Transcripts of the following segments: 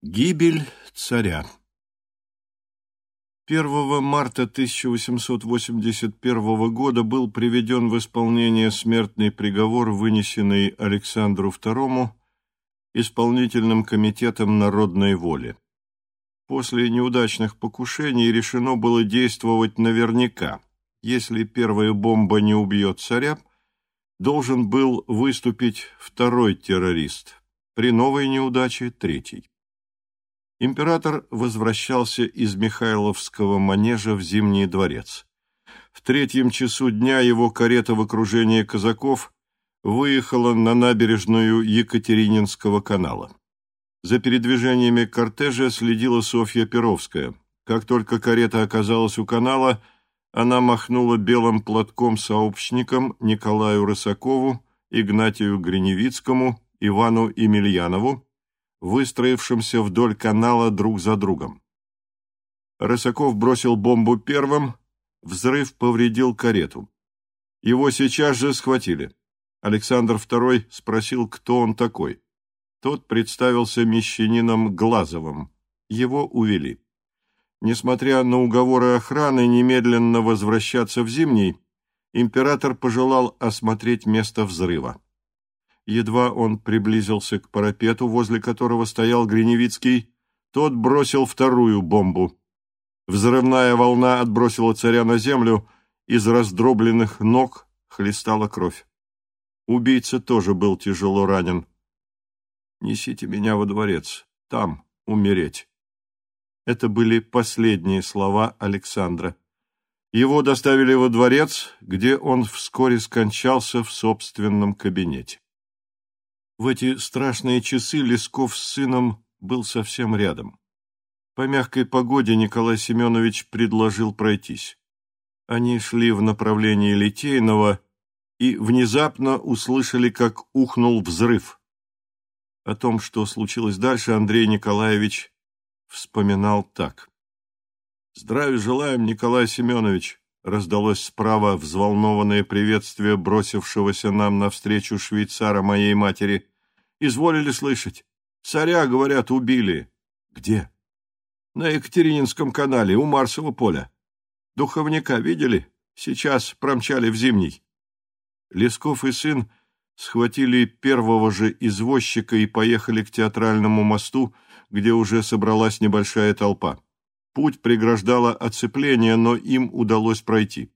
Гибель царя 1 марта 1881 года был приведен в исполнение смертный приговор, вынесенный Александру II исполнительным комитетом народной воли. После неудачных покушений решено было действовать наверняка. Если первая бомба не убьет царя, должен был выступить второй террорист, при новой неудаче – третий. Император возвращался из Михайловского манежа в Зимний дворец. В третьем часу дня его карета в окружении казаков выехала на набережную Екатерининского канала. За передвижениями кортежа следила Софья Перовская. Как только карета оказалась у канала, она махнула белым платком сообщникам Николаю Рысакову, Игнатию Гриневицкому, Ивану Емельянову, выстроившимся вдоль канала друг за другом. Рысаков бросил бомбу первым, взрыв повредил карету. Его сейчас же схватили. Александр II спросил, кто он такой. Тот представился мещанином Глазовым. Его увели. Несмотря на уговоры охраны немедленно возвращаться в Зимний, император пожелал осмотреть место взрыва. Едва он приблизился к парапету, возле которого стоял Гриневицкий, тот бросил вторую бомбу. Взрывная волна отбросила царя на землю, из раздробленных ног хлестала кровь. Убийца тоже был тяжело ранен. «Несите меня во дворец, там умереть». Это были последние слова Александра. Его доставили во дворец, где он вскоре скончался в собственном кабинете. В эти страшные часы Лесков с сыном был совсем рядом. По мягкой погоде Николай Семенович предложил пройтись. Они шли в направлении Литейного и внезапно услышали, как ухнул взрыв. О том, что случилось дальше, Андрей Николаевич вспоминал так. «Здравия желаем, Николай Семенович!» Раздалось справа взволнованное приветствие бросившегося нам навстречу швейцара моей матери. «Изволили слышать? Царя, говорят, убили». «Где?» «На Екатерининском канале, у Марсового поля. Духовника видели? Сейчас промчали в Зимний». Лесков и сын схватили первого же извозчика и поехали к театральному мосту, где уже собралась небольшая толпа. Путь преграждало оцепление, но им удалось пройти.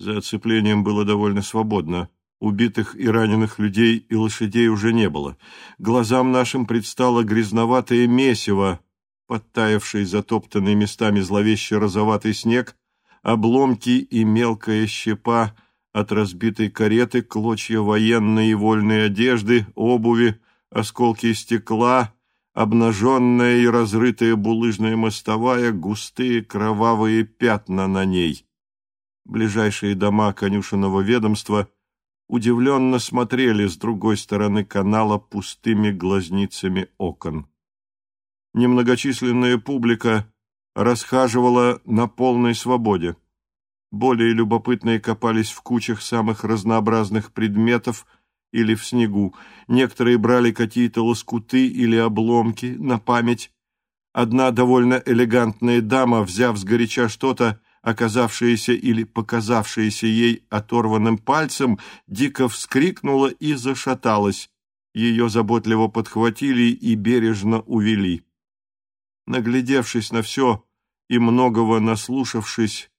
За оцеплением было довольно свободно. Убитых и раненых людей и лошадей уже не было. Глазам нашим предстало грязноватое месиво, подтаявший затоптанный местами зловеще розоватый снег, обломки и мелкая щепа от разбитой кареты, клочья военной и вольной одежды, обуви, осколки стекла, обнаженная и разрытая булыжная мостовая, густые кровавые пятна на ней. Ближайшие дома конюшенного ведомства удивленно смотрели с другой стороны канала пустыми глазницами окон. Немногочисленная публика расхаживала на полной свободе. Более любопытные копались в кучах самых разнообразных предметов – или в снегу. Некоторые брали какие-то лоскуты или обломки на память. Одна довольно элегантная дама, взяв сгоряча что-то, оказавшееся или показавшееся ей оторванным пальцем, дико вскрикнула и зашаталась. Ее заботливо подхватили и бережно увели. Наглядевшись на все и многого наслушавшись,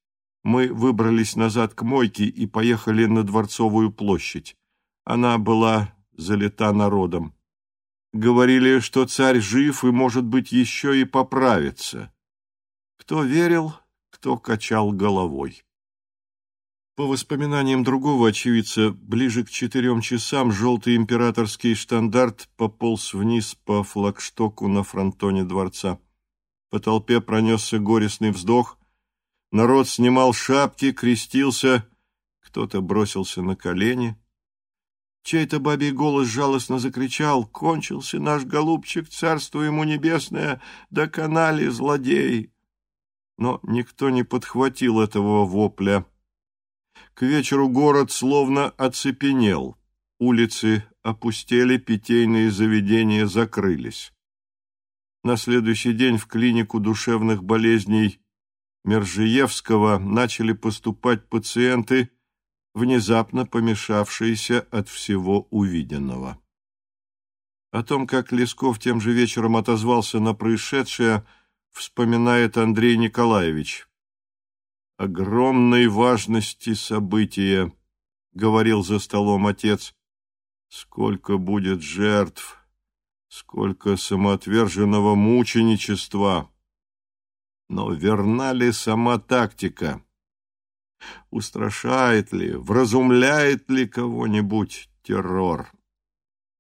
мы выбрались назад к мойке и поехали на Дворцовую площадь. Она была залита народом. Говорили, что царь жив и, может быть, еще и поправится. Кто верил, кто качал головой. По воспоминаниям другого очевидца, ближе к четырем часам желтый императорский штандарт пополз вниз по флагштоку на фронтоне дворца. По толпе пронесся горестный вздох. Народ снимал шапки, крестился, кто-то бросился на колени — Чей-то бабий голос жалостно закричал «Кончился наш голубчик, царство ему небесное, до канале злодей!» Но никто не подхватил этого вопля. К вечеру город словно оцепенел. Улицы опустели, питейные заведения закрылись. на следующий день в клинику душевных болезней Мержиевского начали поступать пациенты, внезапно помешавшиеся от всего увиденного. О том, как Лесков тем же вечером отозвался на происшедшее, вспоминает Андрей Николаевич. «Огромной важности события», — говорил за столом отец. «Сколько будет жертв, сколько самоотверженного мученичества!» Но верна ли сама тактика? Устрашает ли, вразумляет ли кого-нибудь террор?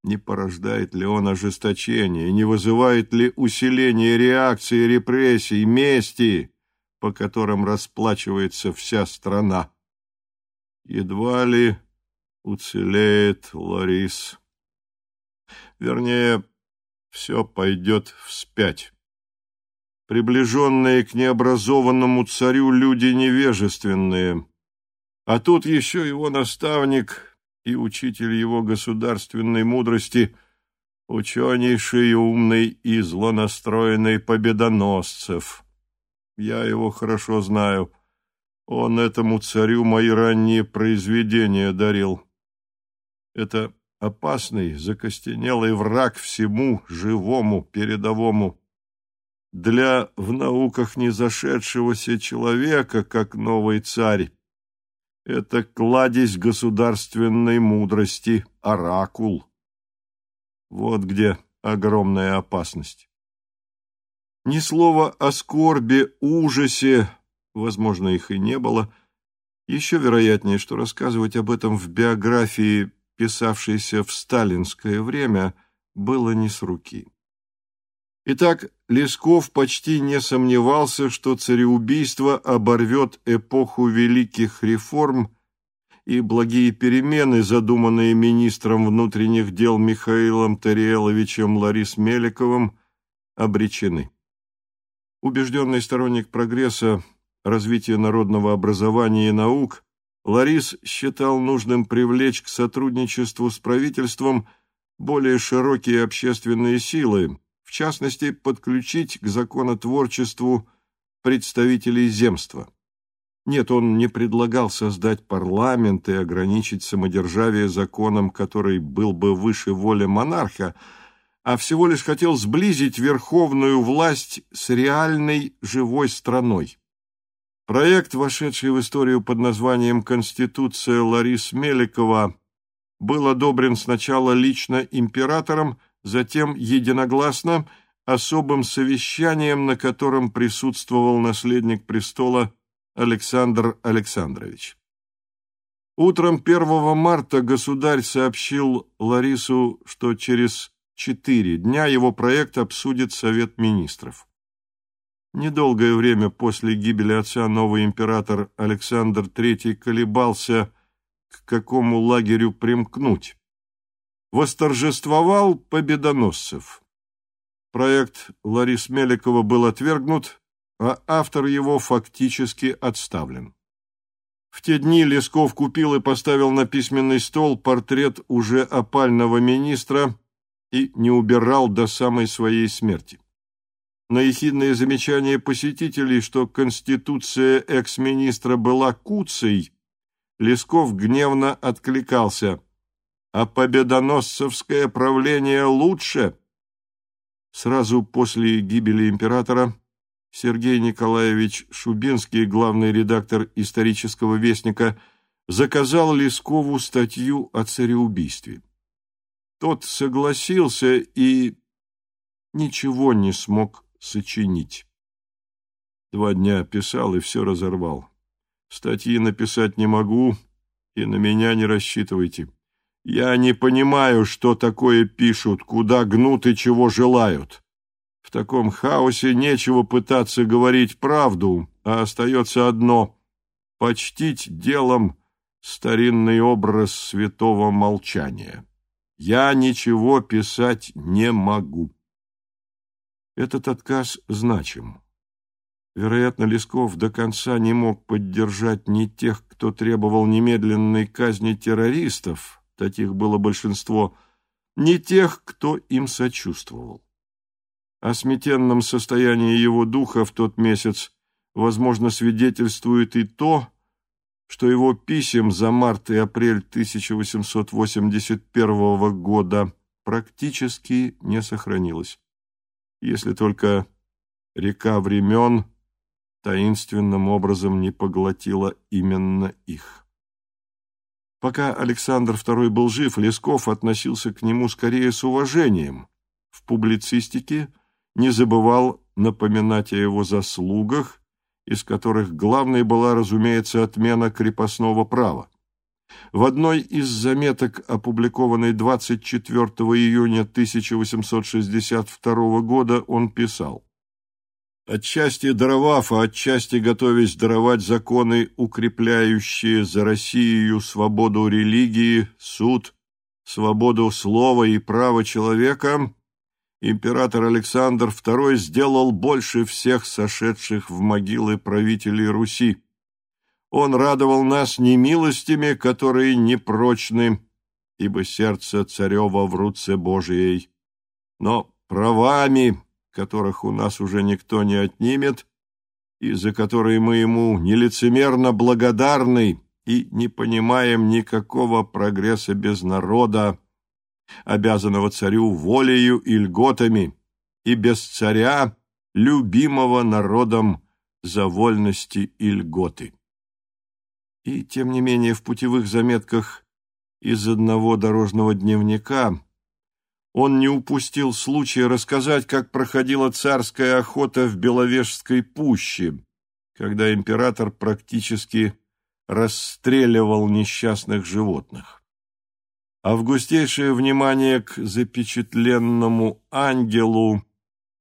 Не порождает ли он ожесточение, не вызывает ли усиление реакции, репрессий, мести, по которым расплачивается вся страна? Едва ли уцелеет Ларис. Вернее, все пойдет вспять. Приближенные к необразованному царю люди невежественные, а тут еще его наставник и учитель его государственной мудрости, ученейший и умный и злонастроенный победоносцев. Я его хорошо знаю. Он этому царю мои ранние произведения дарил. Это опасный, закостенелый враг всему живому, передовому. Для в науках не зашедшегося человека, как новый царь, это кладезь государственной мудрости, оракул. Вот где огромная опасность. Ни слова о скорби, ужасе, возможно, их и не было. Еще вероятнее, что рассказывать об этом в биографии, писавшейся в сталинское время, было не с руки. Итак, Лесков почти не сомневался, что цареубийство оборвет эпоху великих реформ и благие перемены, задуманные министром внутренних дел Михаилом Тариеловичем Ларис Меликовым, обречены. Убежденный сторонник прогресса, развития народного образования и наук, Ларис считал нужным привлечь к сотрудничеству с правительством более широкие общественные силы, частности, подключить к законотворчеству представителей земства. Нет, он не предлагал создать парламент и ограничить самодержавие законом, который был бы выше воли монарха, а всего лишь хотел сблизить верховную власть с реальной живой страной. Проект, вошедший в историю под названием «Конституция Ларис Меликова», был одобрен сначала лично императором, затем единогласно особым совещанием, на котором присутствовал наследник престола Александр Александрович. Утром 1 марта государь сообщил Ларису, что через четыре дня его проект обсудит Совет министров. Недолгое время после гибели отца новый император Александр III колебался, к какому лагерю примкнуть восторжествовал победоносцев. Проект Ларис Меликова был отвергнут, а автор его фактически отставлен. В те дни Лесков купил и поставил на письменный стол портрет уже опального министра и не убирал до самой своей смерти. На ехидное замечание посетителей, что конституция экс-министра была куцей, Лесков гневно откликался – а победоносцевское правление лучше. Сразу после гибели императора Сергей Николаевич Шубинский, главный редактор исторического вестника, заказал Лескову статью о цареубийстве. Тот согласился и ничего не смог сочинить. Два дня писал и все разорвал. Статьи написать не могу, и на меня не рассчитывайте. Я не понимаю, что такое пишут, куда гнут и чего желают. В таком хаосе нечего пытаться говорить правду, а остается одно — почтить делом старинный образ святого молчания. Я ничего писать не могу. Этот отказ значим. Вероятно, Лесков до конца не мог поддержать ни тех, кто требовал немедленной казни террористов, таких было большинство, не тех, кто им сочувствовал. О сметенном состоянии его духа в тот месяц, возможно, свидетельствует и то, что его писем за март и апрель 1881 года практически не сохранилось, если только река времен таинственным образом не поглотила именно их. Пока Александр II был жив, Лесков относился к нему скорее с уважением. В публицистике – не забывал напоминать о его заслугах, из которых главной была, разумеется, отмена крепостного права. В одной из заметок, опубликованной 24 июня 1862 года, он писал «Отчасти даровав, а отчасти готовясь даровать законы, укрепляющие за Россию свободу религии, суд, свободу слова и право человека, император Александр II сделал больше всех сошедших в могилы правителей Руси. Он радовал нас не милостями, которые непрочны, ибо сердце царева в руце Божией, но правами, которых у нас уже никто не отнимет, и за которые мы ему нелицемерно благодарны и не понимаем никакого прогресса без народа, обязанного царю волею и льготами, и без царя, любимого народом за вольности и льготы. И, тем не менее, в путевых заметках из одного дорожного дневника он не упустил случая рассказать, как проходила царская охота в Беловежской пуще, когда император практически расстреливал несчастных животных. Августейшее внимание к запечатленному ангелу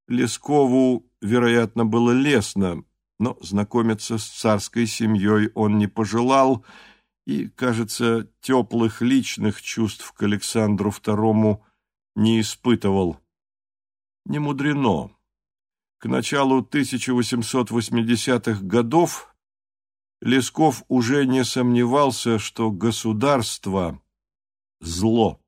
Лескову, вероятно, было лестно, но знакомиться с царской семьей он не пожелал и, кажется, теплых личных чувств к Александру II не испытывал. Не мудрено. К началу 1880-х годов Лесков уже не сомневался, что государство зло.